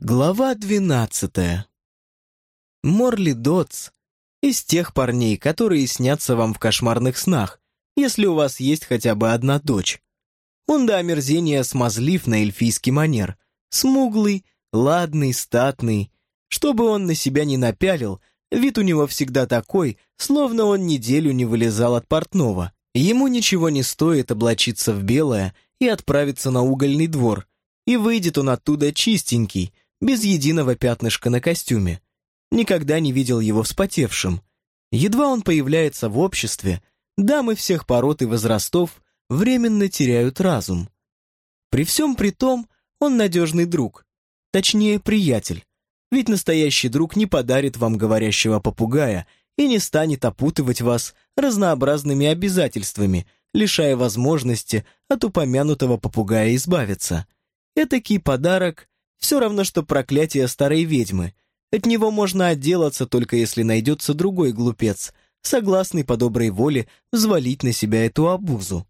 Глава двенадцатая. Морли Дотс из тех парней, которые снятся вам в кошмарных снах, если у вас есть хотя бы одна дочь. Он до омерзения смазлив на эльфийский манер, смуглый, ладный, статный. Что бы он на себя не напялил, вид у него всегда такой, словно он неделю не вылезал от портного. Ему ничего не стоит облачиться в белое и отправиться на угольный двор, и выйдет он оттуда чистенький, без единого пятнышка на костюме. Никогда не видел его вспотевшим. Едва он появляется в обществе, дамы всех пород и возрастов временно теряют разум. При всем при том, он надежный друг, точнее, приятель. Ведь настоящий друг не подарит вам говорящего попугая и не станет опутывать вас разнообразными обязательствами, лишая возможности от упомянутого попугая избавиться. Этакий подарок все равно, что проклятие старой ведьмы. От него можно отделаться, только если найдется другой глупец, согласный по доброй воле взвалить на себя эту обузу.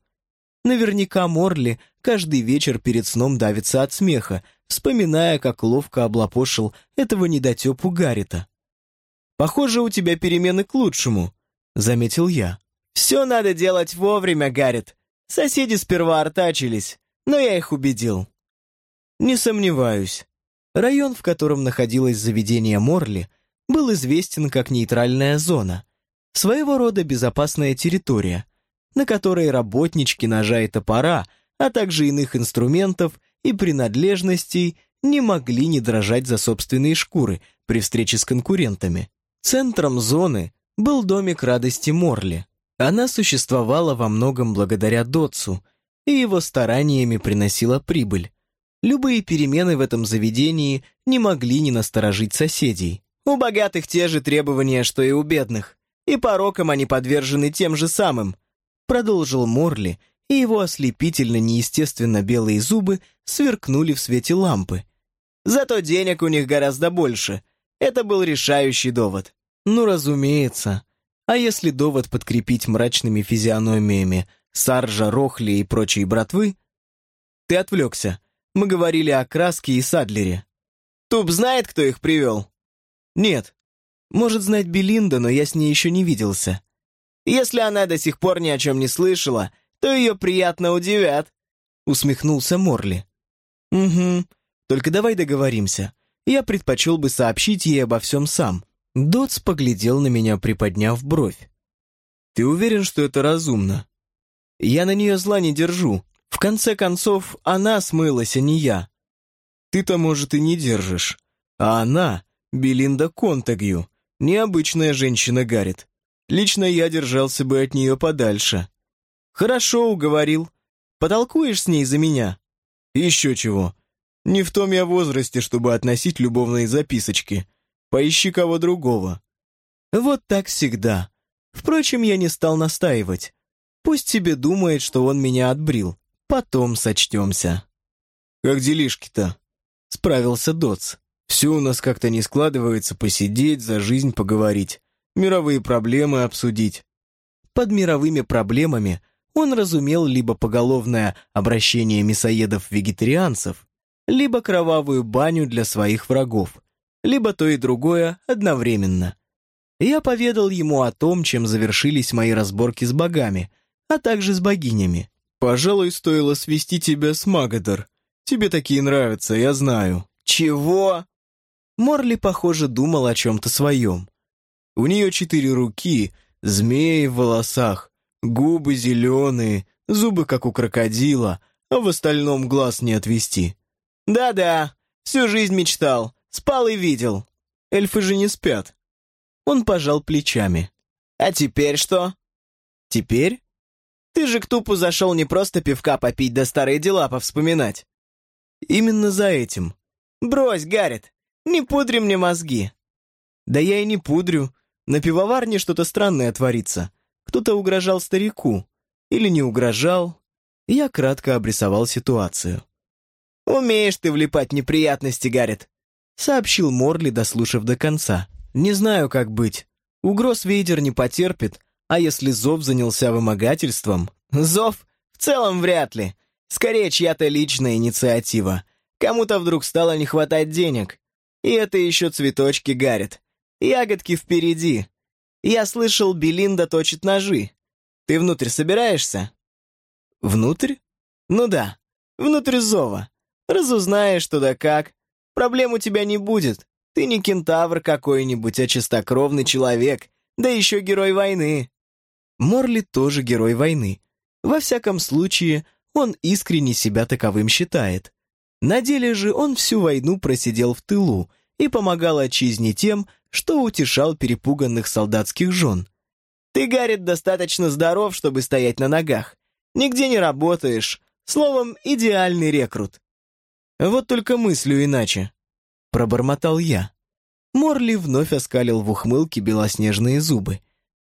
Наверняка Морли каждый вечер перед сном давится от смеха, вспоминая, как ловко облапошил этого недотепу Гаррита. «Похоже, у тебя перемены к лучшему», — заметил я. «Все надо делать вовремя, Гаррит. Соседи сперва артачились, но я их убедил». Не сомневаюсь. Район, в котором находилось заведение Морли, был известен как нейтральная зона, своего рода безопасная территория, на которой работнички ножа и топора, а также иных инструментов и принадлежностей не могли не дрожать за собственные шкуры при встрече с конкурентами. Центром зоны был домик радости Морли. Она существовала во многом благодаря Дотсу, и его стараниями приносила прибыль. Любые перемены в этом заведении не могли не насторожить соседей. У богатых те же требования, что и у бедных. И порокам они подвержены тем же самым. Продолжил Морли, и его ослепительно неестественно белые зубы сверкнули в свете лампы. Зато денег у них гораздо больше. Это был решающий довод. Ну, разумеется. А если довод подкрепить мрачными физиономиями Саржа, Рохли и прочей братвы? Ты отвлекся. Мы говорили о Краске и Садлере. Туп знает, кто их привел? Нет. Может знать Белинда, но я с ней еще не виделся. Если она до сих пор ни о чем не слышала, то ее приятно удивят. Усмехнулся Морли. Угу. Только давай договоримся. Я предпочел бы сообщить ей обо всем сам. Дотс поглядел на меня, приподняв бровь. «Ты уверен, что это разумно?» «Я на нее зла не держу. В конце концов, она смылась, а не я. Ты-то, может, и не держишь. А она, Белинда Контагью, необычная женщина Гаррит. Лично я держался бы от нее подальше. Хорошо, уговорил. Потолкуешь с ней за меня? Еще чего. Не в том я возрасте, чтобы относить любовные записочки. Поищи кого другого. Вот так всегда. Впрочем, я не стал настаивать. Пусть себе думает, что он меня отбрил. Потом сочтемся. Как делишки-то? Справился Доц. Все у нас как-то не складывается посидеть, за жизнь поговорить, мировые проблемы обсудить. Под мировыми проблемами он разумел либо поголовное обращение мясоедов-вегетарианцев, либо кровавую баню для своих врагов, либо то и другое одновременно. Я поведал ему о том, чем завершились мои разборки с богами, а также с богинями. «Пожалуй, стоило свести тебя с Магадор. Тебе такие нравятся, я знаю». «Чего?» Морли, похоже, думал о чем-то своем. У нее четыре руки, змеи в волосах, губы зеленые, зубы, как у крокодила, а в остальном глаз не отвести. «Да-да, всю жизнь мечтал, спал и видел. Эльфы же не спят». Он пожал плечами. «А теперь что?» «Теперь?» Ты же к тупу зашел не просто пивка попить да старые дела повспоминать. Именно за этим. Брось, Гаррит, не пудри мне мозги. Да я и не пудрю. На пивоварне что-то странное творится. Кто-то угрожал старику. Или не угрожал. Я кратко обрисовал ситуацию. «Умеешь ты влипать в неприятности, Гаррит», — сообщил Морли, дослушав до конца. «Не знаю, как быть. Угроз Вейдер не потерпит, а если Зов занялся вымогательством? Зов? В целом вряд ли. Скорее, чья-то личная инициатива. Кому-то вдруг стало не хватать денег. И это еще цветочки гарят. Ягодки впереди. Я слышал, Белинда точит ножи. Ты внутрь собираешься? Внутрь? Ну да, внутрь зова. Разузнаешь, что да как. Проблем у тебя не будет. Ты не кентавр какой-нибудь, а чистокровный человек, да еще герой войны. Морли тоже герой войны. Во всяком случае, он искренне себя таковым считает. На деле же он всю войну просидел в тылу и помогал отчизне тем, что утешал перепуганных солдатских жен. Ты, Гаррит, достаточно здоров, чтобы стоять на ногах. Нигде не работаешь. Словом, идеальный рекрут. Вот только мыслю иначе. Пробормотал я. Морли вновь оскалил в ухмылке белоснежные зубы.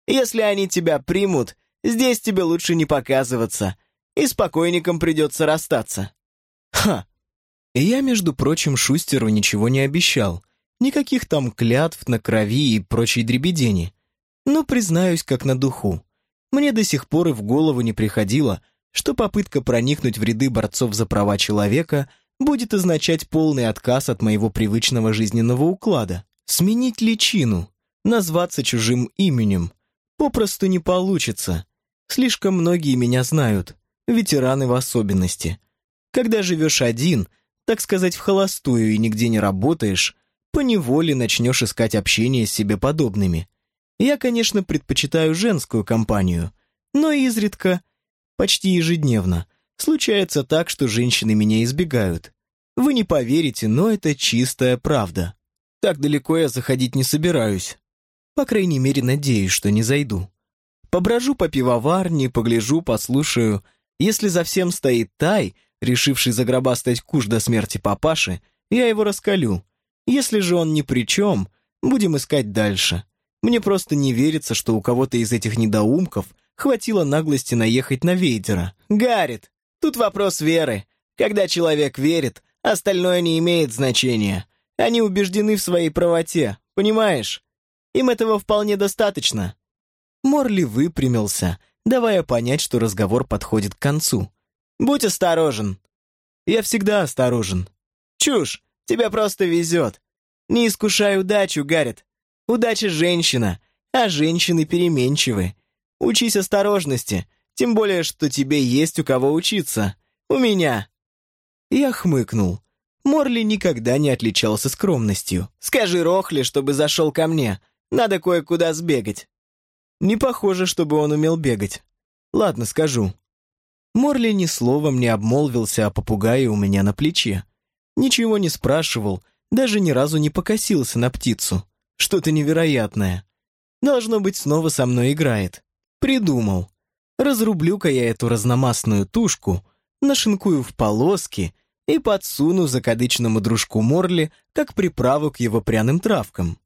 Если они тебя примут, здесь тебе лучше не показываться, и с покойником придется расстаться. Ха! Я, между прочим, Шустеру ничего не обещал. Никаких там клятв на крови и прочей дребедени. Но признаюсь, как на духу. Мне до сих пор и в голову не приходило, что попытка проникнуть в ряды борцов за права человека будет означать полный отказ от моего привычного жизненного уклада. Сменить личину, назваться чужим именем. Попросту не получится. Слишком многие меня знают, ветераны в особенности. Когда живешь один, так сказать, в холостую и нигде не работаешь, поневоле начнешь искать общение с себе подобными. Я, конечно, предпочитаю женскую компанию, но изредка, почти ежедневно, случается так, что женщины меня избегают. Вы не поверите, но это чистая правда. Так далеко я заходить не собираюсь. По крайней мере, надеюсь, что не зайду. Поброжу по пивоварне, погляжу, послушаю. Если за всем стоит Тай — решивший загробастать куш до смерти папаши, я его раскалю. Если же он ни при чем, будем искать дальше. Мне просто не верится, что у кого-то из этих недоумков хватило наглости наехать на Вейдера. Гаррит, тут вопрос веры. Когда человек верит, остальное не имеет значения. Они убеждены в своей правоте, понимаешь? Им этого вполне достаточно. Морли выпрямился, давая понять, что разговор подходит к концу. Будь осторожен. Я всегда осторожен. Чушь, тебе просто везет. Не искушай удачу, Гаррет. Удача женщина, а женщины переменчивы. Учись осторожности, тем более, что тебе есть у кого учиться. У меня. Я хмыкнул. Морли никогда не отличался скромностью. Скажи Рохли, чтобы зашел ко мне. Надо кое-куда сбегать. Не похоже, чтобы он умел бегать. Ладно, скажу. Морли ни словом не обмолвился о попугае у меня на плече. Ничего не спрашивал, даже ни разу не покосился на птицу. Что-то невероятное. Должно быть, снова со мной играет. Придумал. Разрублю-ка я эту разномастную тушку, нашинкую в полоски и подсуну закадычному дружку Морли как приправу к его пряным травкам.